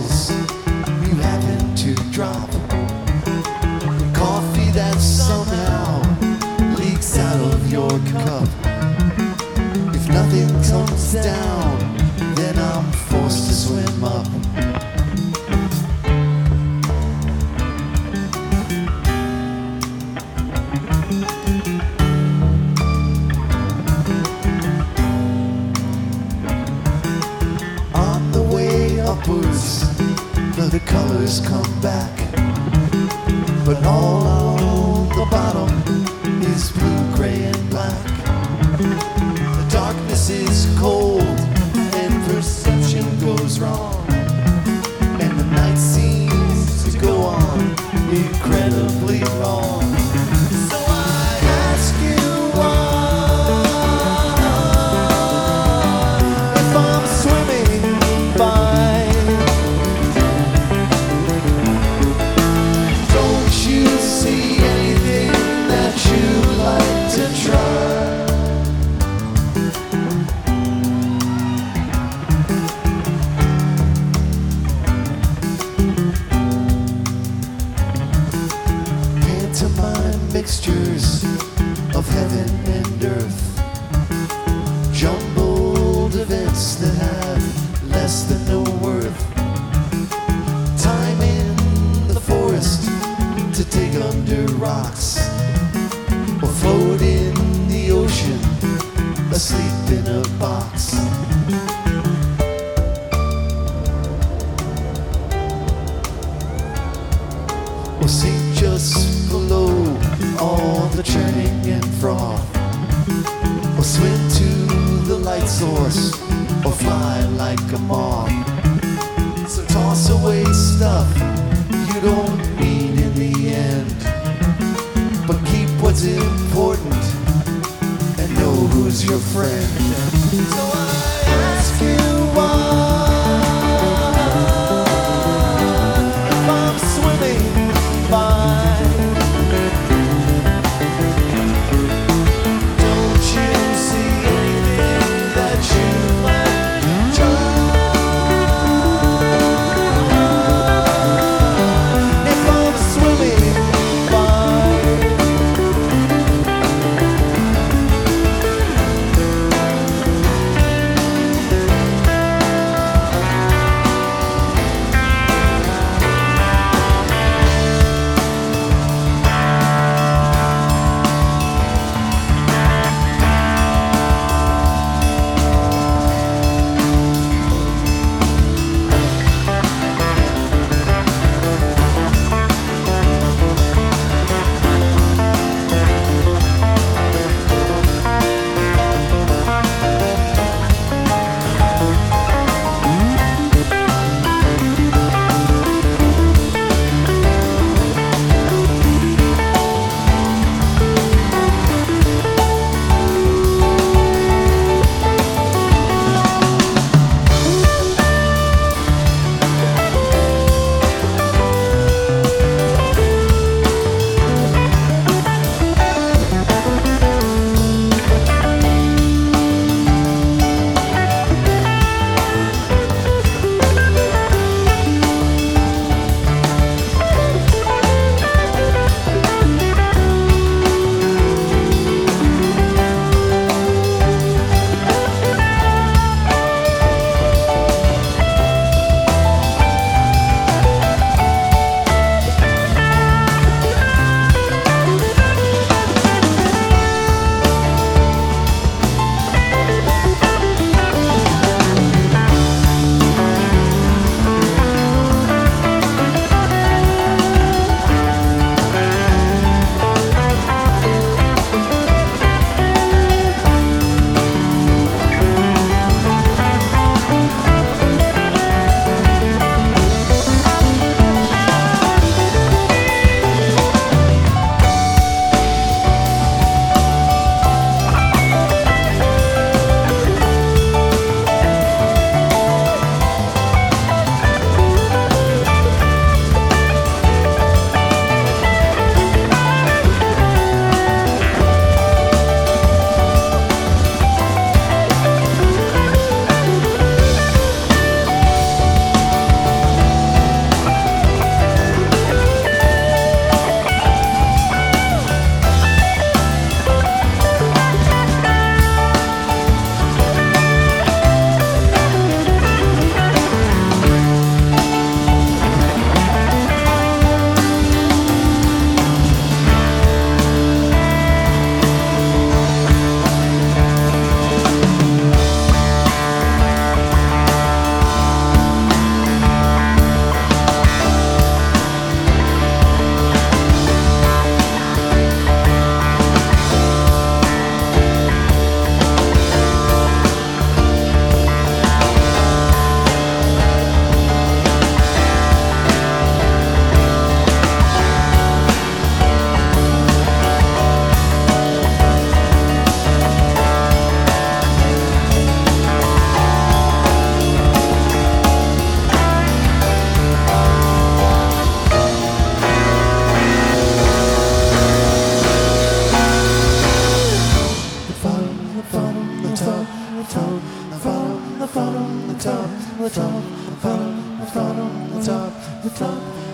vessels you happen to drop. The colors come back. But all along the bottom is blue, gray, and black. The darkness is cold, and perception goes wrong. And the night seems to go on incredibly long. Mixtures of heaven and earth. Jumbled events that have less than no worth time in the forest to dig under rocks or float in the ocean asleep in a box. Or sink just the churning and froth. Or swim to the light source or fly like a moth. So toss away stuff you don't need in the end. But keep what's important and know who's your friend. So I the top,